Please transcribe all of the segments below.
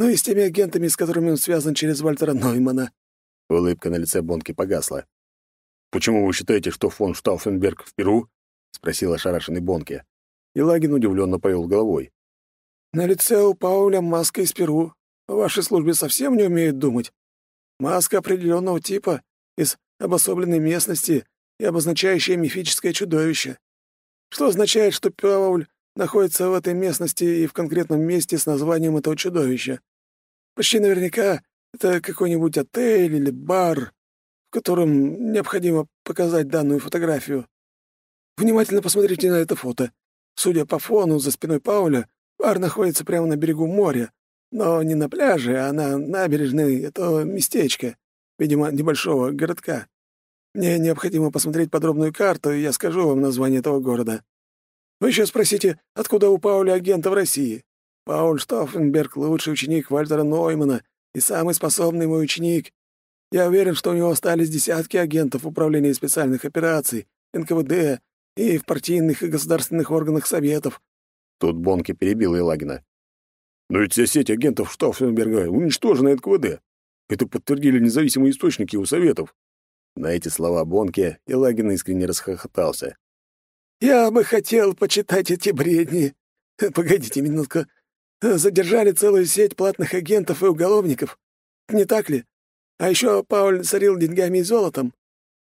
Ну и с теми агентами, с которыми он связан через Вальтера Ноймана». Улыбка на лице Бонки погасла. «Почему вы считаете, что фон Штауфенберг в Перу?» — спросил ошарашенный. И Лагин удивленно повел головой. «На лице у Пауля маска из Перу. В вашей службе совсем не умеют думать. Маска определенного типа, из обособленной местности и обозначающая мифическое чудовище. Что означает, что Пауль находится в этой местности и в конкретном месте с названием этого чудовища. Почти наверняка это какой-нибудь отель или бар, в котором необходимо показать данную фотографию. Внимательно посмотрите на это фото. Судя по фону за спиной Пауля, бар находится прямо на берегу моря, но не на пляже, а на набережной этого местечка, видимо, небольшого городка. Мне необходимо посмотреть подробную карту, и я скажу вам название этого города. Вы еще спросите, откуда у Пауля агента в России? Пауль Штауфенберг — лучший ученик Вальтера Ноймана и самый способный мой ученик. Я уверен, что у него остались десятки агентов Управления специальных операций, НКВД и в партийных и государственных органах Советов». Тут Бонки перебил Елагина. Но ведь вся сеть агентов Штауфенберга уничтожена НКВД. Это подтвердили независимые источники у Советов. На эти слова Бонки Елагин искренне расхохотался. «Я бы хотел почитать эти бредни. Погодите минутку. Задержали целую сеть платных агентов и уголовников. Не так ли? А еще Пауль царил деньгами и золотом.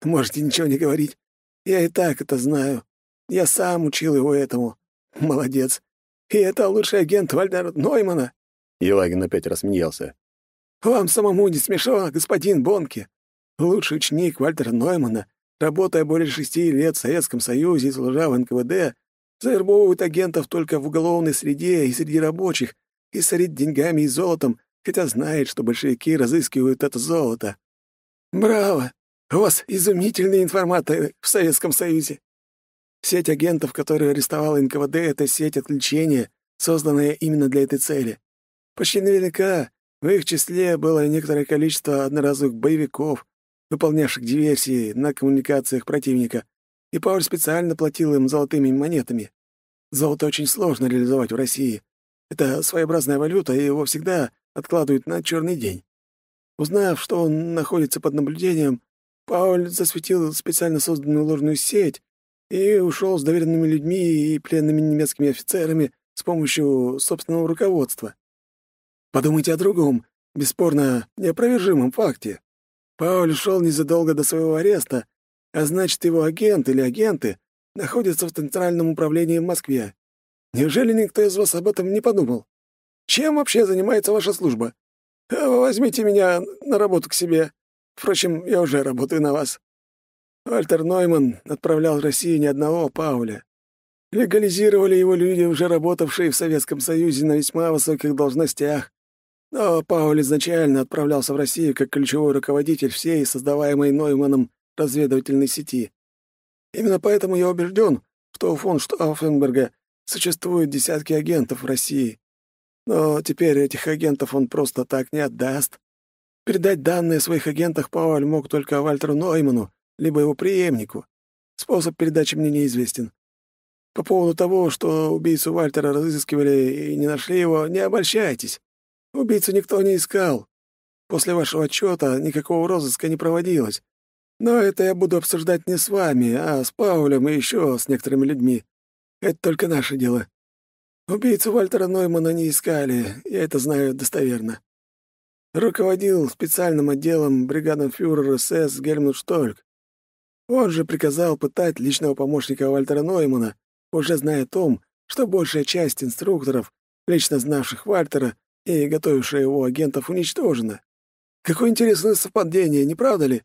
Можете ничего не говорить. Я и так это знаю. Я сам учил его этому. Молодец. И это лучший агент Вальдер Ноймана. Елагин опять рассмеялся. Вам самому не смешно, господин Бонки. Лучший ученик Вальтера Ноймана, работая более шести лет в Советском Союзе и служа в НКВД, завербовывает агентов только в уголовной среде и среди рабочих и сорит деньгами и золотом, хотя знает, что большевики разыскивают это золото. Браво! У вас изумительные информаторы в Советском Союзе. Сеть агентов, которую арестовал НКВД, — это сеть отвлечения, созданная именно для этой цели. Почти наверняка в их числе было некоторое количество одноразовых боевиков, выполнявших диверсии на коммуникациях противника, и Пауль специально платил им золотыми монетами. Золото очень сложно реализовать в России. Это своеобразная валюта, и его всегда откладывают на черный день. Узнав, что он находится под наблюдением, Пауль засветил специально созданную ложную сеть, и ушел с доверенными людьми и пленными немецкими офицерами с помощью собственного руководства. Подумайте о другом, бесспорно неопровержимом факте. Пауль ушел незадолго до своего ареста, а значит, его агент или агенты находятся в Центральном управлении в Москве. Неужели никто из вас об этом не подумал? Чем вообще занимается ваша служба? Возьмите меня на работу к себе. Впрочем, я уже работаю на вас. Вальтер Нойман отправлял в Россию ни одного Пауля. Легализировали его люди, уже работавшие в Советском Союзе на весьма высоких должностях. Но Пауль изначально отправлялся в Россию как ключевой руководитель всей создаваемой Нойманом разведывательной сети. Именно поэтому я убежден, что у фон Штауфенберга существуют десятки агентов в России. Но теперь этих агентов он просто так не отдаст. Передать данные о своих агентах Пауль мог только Вальтеру Нойману, либо его преемнику. Способ передачи мне неизвестен. По поводу того, что убийцу Вальтера разыскивали и не нашли его, не обольщайтесь. Убийцу никто не искал. После вашего отчета никакого розыска не проводилось. Но это я буду обсуждать не с вами, а с Паулем и еще с некоторыми людьми. Это только наше дело. Убийцу Вальтера Ноймана не искали, я это знаю достоверно. Руководил специальным отделом бригаденфюрер СС Гельмут Штольк. Он же приказал пытать личного помощника Вальтера Ноймана, уже зная о том, что большая часть инструкторов, лично знавших Вальтера и готовивших его агентов, уничтожена. Какое интересное совпадение, не правда ли?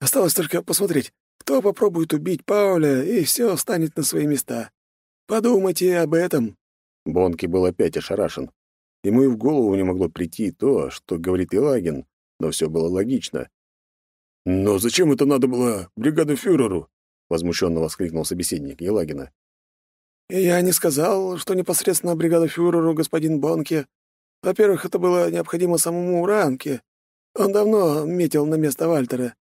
Осталось только посмотреть, кто попробует убить Пауля, и все встанет на свои места. Подумайте об этом. Бонки был опять ошарашен. Ему и в голову не могло прийти то, что говорит Илагин, но все было логично. «Но зачем это надо было бригадофюреру?» — возмущенно воскликнул собеседник Елагина. «Я не сказал, что непосредственно бригадофюреру господин Бонке. Во-первых, это было необходимо самому Ранке. Он давно метил на место Вальтера.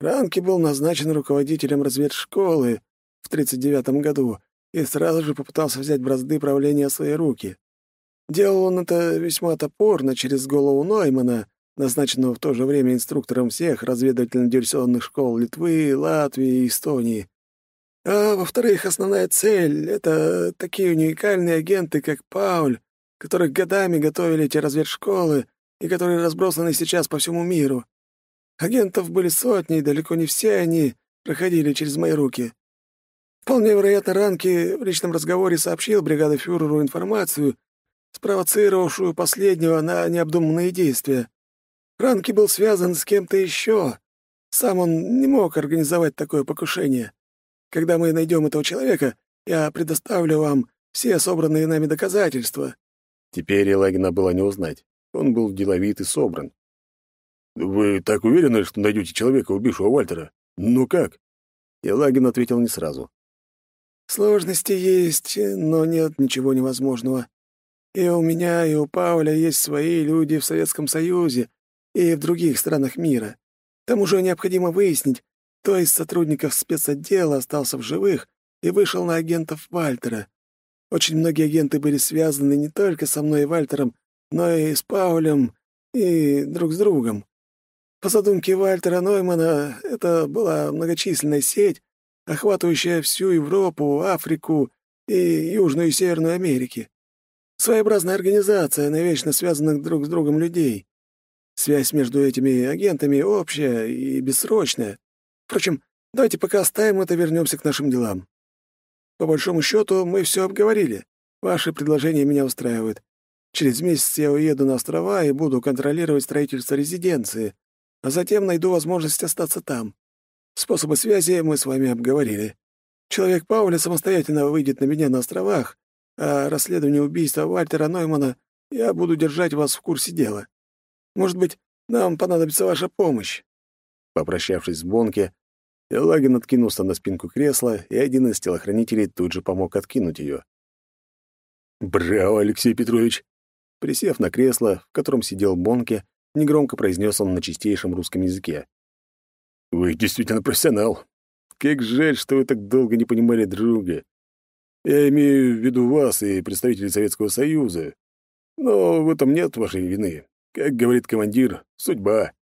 Ранке был назначен руководителем разведшколы в 1939 году и сразу же попытался взять бразды правления в свои руки. Делал он это весьма топорно через голову Ноймана, назначенного в то же время инструктором всех разведывательно-диверсионных школ Литвы, Латвии и Эстонии. А во-вторых, основная цель — это такие уникальные агенты, как Пауль, которых годами готовили эти разведшколы и которые разбросаны сейчас по всему миру. Агентов были сотни, и далеко не все они проходили через мои руки. Вполне вероятно, Ранки в личном разговоре сообщил бригадофюреру информацию, спровоцировавшую последнего на необдуманные действия. Ранки был связан с кем-то еще. Сам он не мог организовать такое покушение. Когда мы найдем этого человека, я предоставлю вам все собранные нами доказательства». Теперь Елагина было не узнать. Он был деловит и собран. «Вы так уверены, что найдете человека, убившего Вальтера? Ну как?» Елагин ответил не сразу. «Сложности есть, но нет ничего невозможного. И у меня, и у Пауля есть свои люди в Советском Союзе и в других странах мира. К тому же необходимо выяснить, кто из сотрудников спецотдела остался в живых и вышел на агентов Вальтера. Очень многие агенты были связаны не только со мной и Вальтером, но и с Паулем, и друг с другом. По задумке Вальтера Ноймана, это была многочисленная сеть, охватывающая всю Европу, Африку и Южную и Северную Америки. Своеобразная организация навечно связанных друг с другом людей. Связь между этими агентами общая и бессрочная. Впрочем, давайте пока оставим это, вернемся к нашим делам. По большому счету, мы все обговорили. Ваши предложения меня устраивают. Через месяц я уеду на острова и буду контролировать строительство резиденции, а затем найду возможность остаться там. Способы связи мы с вами обговорили. Человек Пауля самостоятельно выйдет на меня на островах, а расследование убийства Вальтера Ноймана я буду держать вас в курсе дела. Может быть, нам понадобится ваша помощь. Попрощавшись с Бонке, Елагин откинулся на спинку кресла, и один из телохранителей тут же помог откинуть ее. «Браво, Алексей Петрович!» Присев на кресло, в котором сидел Бонке, негромко произнес он на чистейшем русском языке. «Вы действительно профессионал. Как жаль, что вы так долго не понимали друга. Я имею в виду вас и представителей Советского Союза. Но в этом нет вашей вины. Как говорит командир, судьба.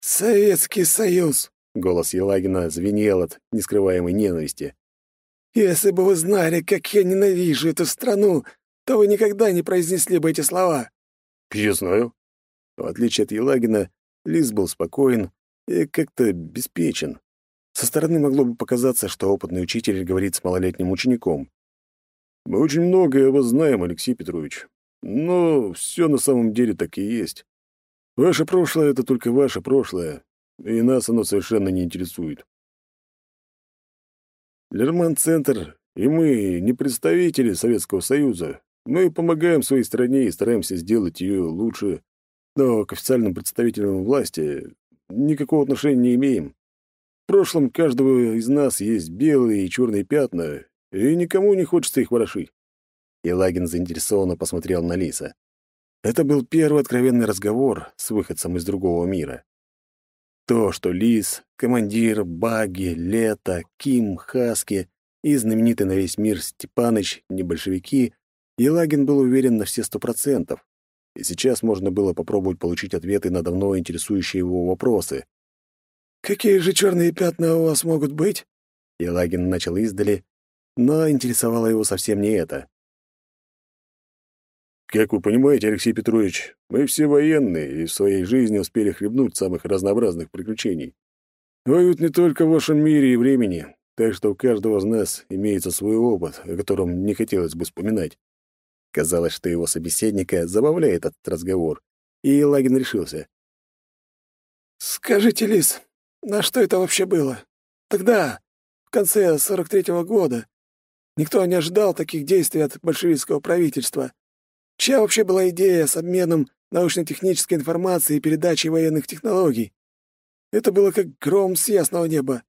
«Советский Союз!» — голос Елагина звенел от нескрываемой ненависти. «Если бы вы знали, как я ненавижу эту страну, то вы никогда не произнесли бы эти слова». «Я знаю». В отличие от Елагина, Лис был спокоен и как-то беспечен. Со стороны могло бы показаться, что опытный учитель говорит с малолетним учеником. «Мы очень многое о вас знаем, Алексей Петрович. Но все на самом деле так и есть. Ваше прошлое — это только ваше прошлое, и нас оно совершенно не интересует. Лерман-центр и мы не представители Советского Союза. Мы помогаем своей стране и стараемся сделать ее лучше, но к официальным представителям власти никакого отношения не имеем. В прошлом каждого из нас есть белые и черные пятна, и никому не хочется их ворошить. Елагин заинтересованно посмотрел на Лиса. Это был первый откровенный разговор с выходцем из другого мира. То, что Лис, командир, Баги, Лето, Ким, Хаски и знаменитый на весь мир Степаныч не большевики, Елагин был уверен на все сто процентов. И сейчас можно было попробовать получить ответы на давно интересующие его вопросы. «Какие же черные пятна у вас могут быть?» Елагин начал издали, но интересовало его совсем не это. Как вы понимаете, Алексей Петрович, мы все военные и в своей жизни успели хлебнуть самых разнообразных приключений. Воют не только в вашем мире и времени, так что у каждого из нас имеется свой опыт, о котором не хотелось бы вспоминать. Казалось, что его собеседника забавляет этот разговор, и Лагин решился. «Скажите, Лис, на что это вообще было? Тогда, в конце 43-го года, никто не ожидал таких действий от большевистского правительства. Чья вообще была идея с обменом научно-технической информацией и передачей военных технологий? Это было как гром с ясного неба.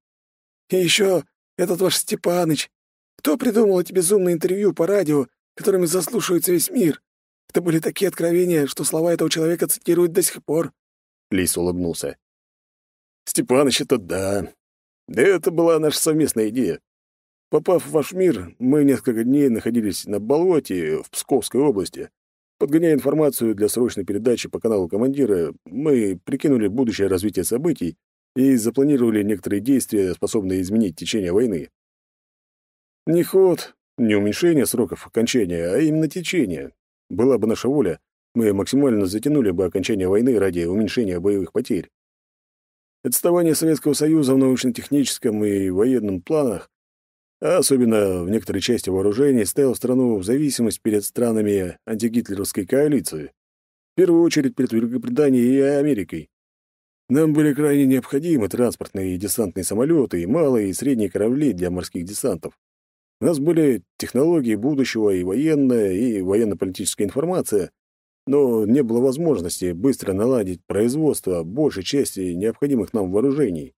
И еще этот ваш Степаныч. Кто придумал эти безумные интервью по радио, которыми заслушивается весь мир? Это были такие откровения, что слова этого человека цитируют до сих пор. Лис улыбнулся. Степаныч, это да. Да это была наша совместная идея. Попав в ваш мир, мы несколько дней находились на болоте в Псковской области, Подгоняя информацию для срочной передачи по каналу командира, мы прикинули будущее развитие событий и запланировали некоторые действия, способные изменить течение войны. Не ход, не уменьшение сроков окончания, а именно течение. Была бы наша воля, мы максимально затянули бы окончание войны ради уменьшения боевых потерь. Отставание Советского Союза в научно-техническом и военном планах а особенно в некоторой части вооружений, ставил страну в зависимость перед странами антигитлеровской коалиции, в первую очередь перед Великобританией и Америкой. Нам были крайне необходимы транспортные и десантные самолеты и малые и средние корабли для морских десантов. У нас были технологии будущего и военная, и военно-политическая информация, но не было возможности быстро наладить производство большей части необходимых нам вооружений.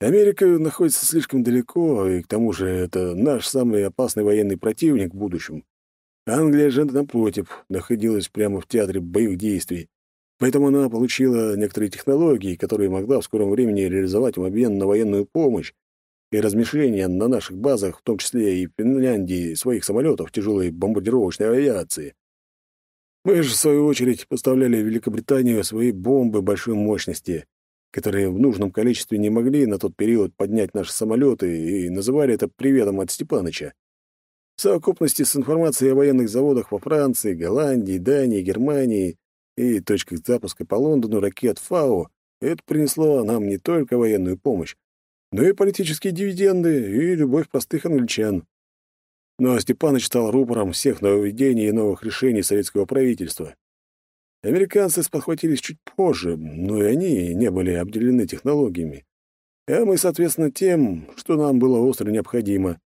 Америка находится слишком далеко, и к тому же это наш самый опасный военный противник в будущем. Англия же, напротив, находилась прямо в театре боевых действий, поэтому она получила некоторые технологии, которые могла в скором времени реализовать в обмен на военную помощь и размещение на наших базах, в том числе и в Финляндии, своих самолетов тяжелой бомбардировочной авиации. Мы же, в свою очередь, поставляли в Великобританию свои бомбы большой мощности, которые в нужном количестве не могли на тот период поднять наши самолеты и называли это приветом от Степаныча. В совокупности с информацией о военных заводах во Франции, Голландии, Дании, Германии и точках запуска по Лондону ракет ФАО это принесло нам не только военную помощь, но и политические дивиденды и любовь простых англичан. Но Степаныч стал рупором всех нововведений и новых решений советского правительства. Американцы спохватились чуть позже, но и они не были обделены технологиями. А мы, соответственно, тем, что нам было остро необходимо.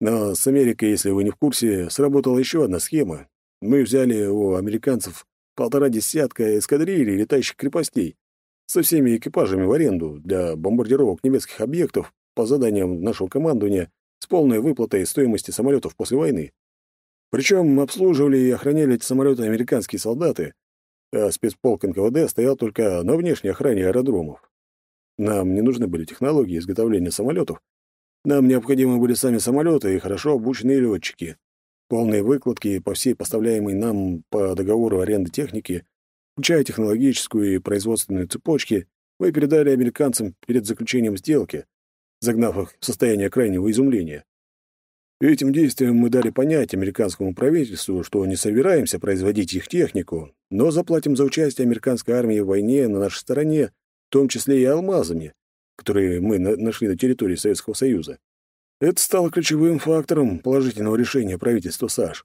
Но с Америкой, если вы не в курсе, сработала еще одна схема. Мы взяли у американцев полтора десятка эскадрилий летающих крепостей со всеми экипажами в аренду для бомбардировок немецких объектов по заданиям нашего командования с полной выплатой стоимости самолетов после войны. Причем обслуживали и охраняли эти самолеты американские солдаты, а спецполк НКВД стоял только на внешней охране аэродромов. Нам не нужны были технологии изготовления самолетов. Нам необходимы были сами самолеты и хорошо обученные летчики. Полные выкладки по всей поставляемой нам по договору аренды техники, включая технологическую и производственную цепочки, мы передали американцам перед заключением сделки, загнав их в состояние крайнего изумления. Этим действием мы дали понять американскому правительству, что не собираемся производить их технику, но заплатим за участие американской армии в войне на нашей стороне, в том числе и алмазами, которые мы на нашли на территории Советского Союза. Это стало ключевым фактором положительного решения правительства САШ.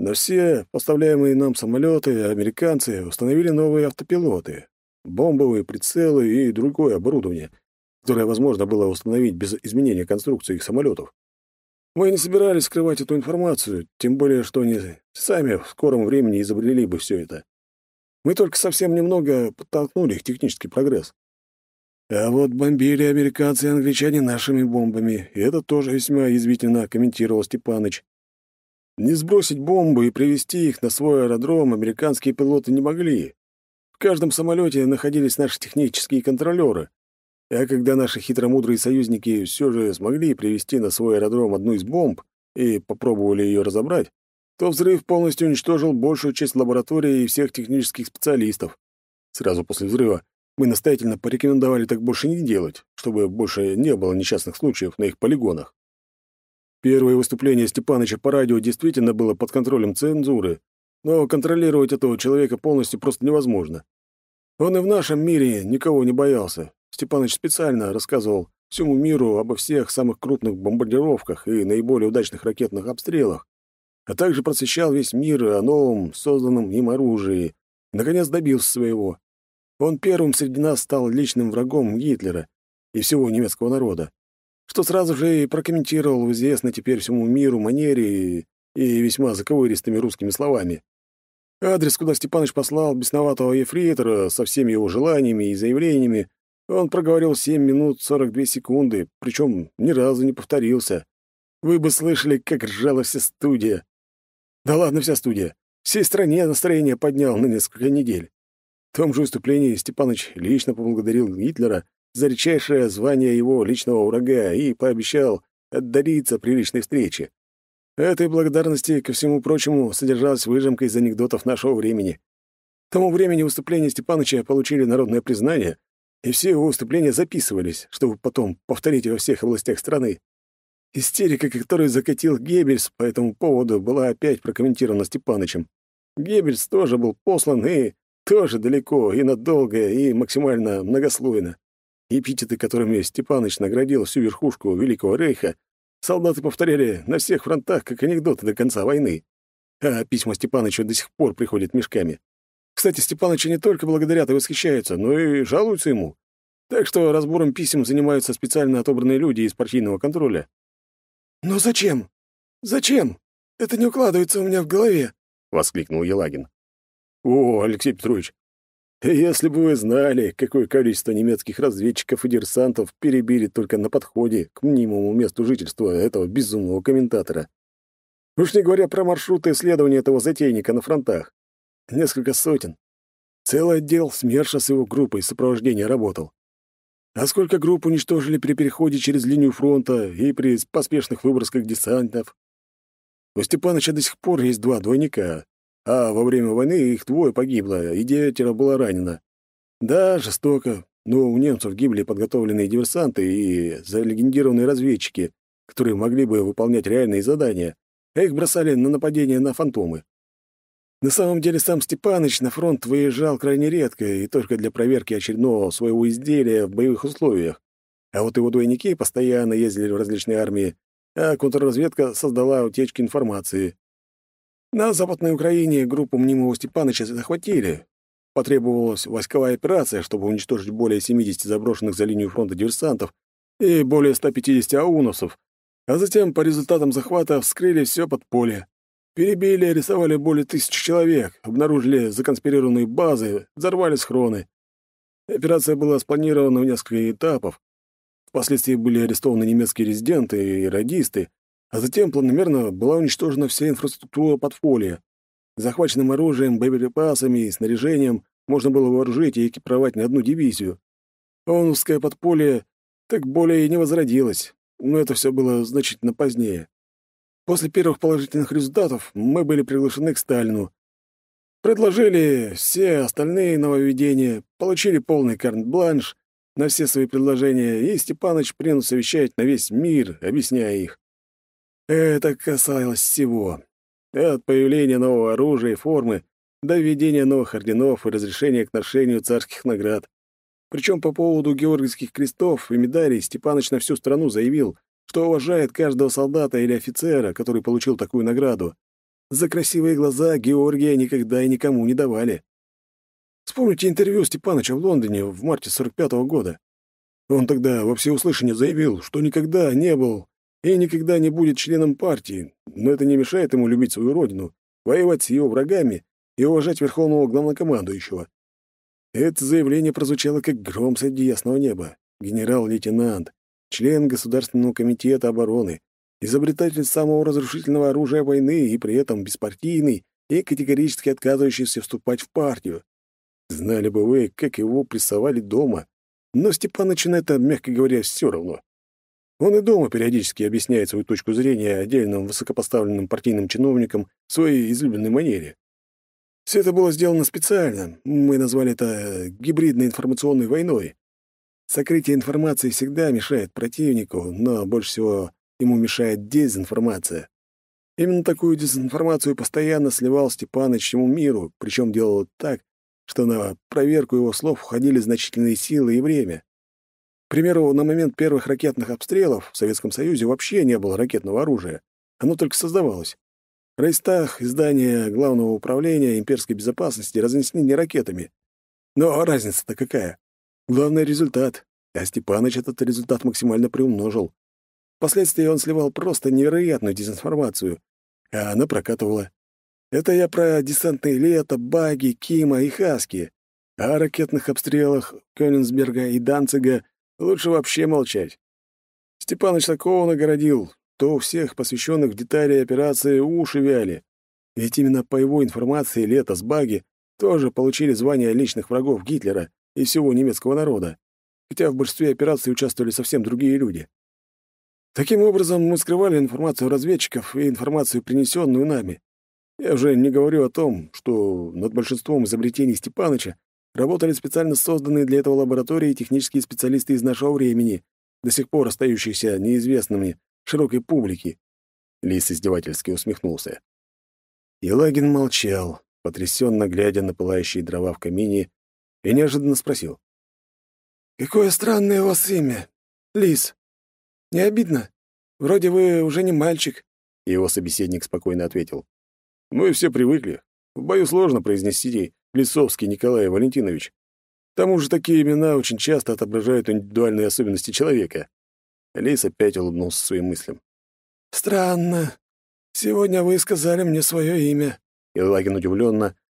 На все поставляемые нам самолеты американцы установили новые автопилоты, бомбовые прицелы и другое оборудование, которое возможно было установить без изменения конструкции их самолетов. Мы не собирались скрывать эту информацию, тем более, что они сами в скором времени изобрели бы все это. Мы только совсем немного подтолкнули их технический прогресс. А вот бомбили американцы и англичане нашими бомбами, и это тоже весьма язвительно комментировал Степаныч. Не сбросить бомбы и привести их на свой аэродром американские пилоты не могли. В каждом самолете находились наши технические контролеры, а когда наши хитромудрые союзники все же смогли привести на свой аэродром одну из бомб и попробовали ее разобрать, то взрыв полностью уничтожил большую часть лаборатории и всех технических специалистов. Сразу после взрыва мы настоятельно порекомендовали так больше не делать, чтобы больше не было несчастных случаев на их полигонах. Первое выступление Степаныча по радио действительно было под контролем цензуры, но контролировать этого человека полностью просто невозможно. Он и в нашем мире никого не боялся, Степаныч специально рассказывал всему миру обо всех самых крупных бомбардировках и наиболее удачных ракетных обстрелах, а также просвещал весь мир о новом, созданном им оружии. Наконец добился своего. Он первым среди нас стал личным врагом Гитлера и всего немецкого народа, что сразу же и прокомментировал в известной теперь всему миру манере и, и весьма заковыристыми русскими словами. Адрес, куда Степаныч послал бесноватого ефрейтора со всеми его желаниями и заявлениями, он проговорил 7 минут 42 секунды, причем ни разу не повторился. Вы бы слышали, как ржала вся студия. Да ладно, вся студия. Всей стране настроение поднял на несколько недель. В том же выступлении Степаныч лично поблагодарил Гитлера за редчайшее звание его личного врага и пообещал отдариться при личной встрече. этой благодарности, ко всему прочему, содержалась выжимка из анекдотов нашего времени. К тому времени выступления Степаныча получили народное признание, и все его выступления записывались, чтобы потом повторить во всех областях страны. Истерика, которую закатил Геббельс по этому поводу, была опять прокомментирована Степанычем. Геббельс тоже был послан и тоже далеко, и надолго, и максимально многослойно. Эпитеты, которыми Степаныч наградил всю верхушку Великого Рейха, солдаты повторяли на всех фронтах как анекдоты до конца войны. А письма Степанычу до сих пор приходят мешками. Кстати, Степаныча не только благодарят и восхищаются, но и жалуются ему. Так что разбором писем занимаются специально отобранные люди из партийного контроля. «Но зачем? Зачем? Это не укладывается у меня в голове», — воскликнул Елагин. «О, Алексей Петрович, если бы вы знали, какое количество немецких разведчиков и диверсантов перебили только на подходе к мнимому месту жительства этого безумного комментатора. Уж не говоря про маршруты исследования этого затейника на фронтах. Несколько сотен. Целый отдел СМЕРШа с его группой сопровождения работал. А сколько групп уничтожили при переходе через линию фронта и при поспешных выбросках десантов? У Степаныча до сих пор есть два двойника, а во время войны их двое погибло, и девятеро было ранено. Да, жестоко, но у немцев гибли подготовленные диверсанты и залегендированные разведчики, которые могли бы выполнять реальные задания, а их бросали на нападение на фантомы. На самом деле сам Степаныч на фронт выезжал крайне редко и только для проверки очередного своего изделия в боевых условиях. А вот его двойники постоянно ездили в различные армии, а контрразведка создала утечки информации. На Западной Украине группу мнимого Степаныча захватили. Потребовалась войсковая операция, чтобы уничтожить более 70 заброшенных за линию фронта диверсантов и более 150 аунусов, а затем по результатам захвата вскрыли все подполье. Перебили и арестовали более тысячи человек, обнаружили законспирированные базы, взорвали схроны. Операция была спланирована в несколько этапов. Впоследствии были арестованы немецкие резиденты и радисты, а затем планомерно была уничтожена вся инфраструктура подполья. Захваченным оружием, боеприпасами и снаряжением можно было вооружить и экипировать не одну дивизию. Пауновское подполье так более и не возродилось, но это все было значительно позднее. После первых положительных результатов мы были приглашены к Сталину. Предложили все остальные нововведения, получили полный карт-бланш на все свои предложения, и Степаныч принялся вещать на весь мир, объясняя их. Это касалось всего. От появления нового оружия и формы до введения новых орденов и разрешения к ношению царских наград. Причем по поводу георгиевских крестов и медалей Степаныч на всю страну заявил, что уважает каждого солдата или офицера, который получил такую награду. За красивые глаза Георгия никогда и никому не давали. Вспомните интервью Степаныча в Лондоне в марте 45-го года. Он тогда во всеуслышание заявил, что никогда не был и никогда не будет членом партии, но это не мешает ему любить свою родину, воевать с ее врагами и уважать верховного главнокомандующего. Это заявление прозвучало как гром среди ясного неба. Генерал-лейтенант, член Государственного комитета обороны, изобретатель самого разрушительного оружия войны и при этом беспартийный и категорически отказывающийся вступать в партию. Знали бы вы, как его прессовали дома. Но Степанычу на это, мягко говоря, все равно. Он и дома периодически объясняет свою точку зрения отдельным высокопоставленным партийным чиновникам в своей излюбленной манере. Все это было сделано специально. Мы назвали это гибридной информационной войной. Сокрытие информации всегда мешает противнику, но больше всего ему мешает дезинформация. Именно такую дезинформацию постоянно сливал Степаныч всему миру, причем делал так, что на проверку его слов уходили значительные силы и время. К примеру, на момент первых ракетных обстрелов в Советском Союзе вообще не было ракетного оружия. Оно только создавалось. Рейстах и здание Главного управления имперской безопасности разнесли не ракетами. Но разница-то какая? Главный — результат, а Степаныч этот результат максимально приумножил. Впоследствии он сливал просто невероятную дезинформацию, а она прокатывала. Это я про десантные лето, баги, Кима и Хаски. О ракетных обстрелах Кёнигсберга и Данцига лучше вообще молчать. Степаныч такого нагородил, то у всех посвященных в детали операции уши вяли. Ведь именно по его информации лето с баги тоже получили звание личных врагов Гитлера — и всего немецкого народа, хотя в большинстве операций участвовали совсем другие люди. Таким образом, мы скрывали информацию разведчиков и информацию, принесенную нами. Я уже не говорю о том, что над большинством изобретений Степаныча работали специально созданные для этого лаборатории технические специалисты из нашего времени, до сих пор остающиеся неизвестными широкой публике. Лис издевательски усмехнулся. Елагин молчал, потрясенно глядя на пылающие дрова в камине, и неожиданно спросил. «Какое странное у вас имя, Лис. Не обидно? Вроде вы уже не мальчик». Его собеседник спокойно ответил. «Мы все привыкли. В бою сложно произнести Лисовский Николай Валентинович. К тому же такие имена очень часто отображают индивидуальные особенности человека». Лис опять улыбнулся своим мыслям. «Странно. Сегодня вы сказали мне свое имя». Елагин удивленно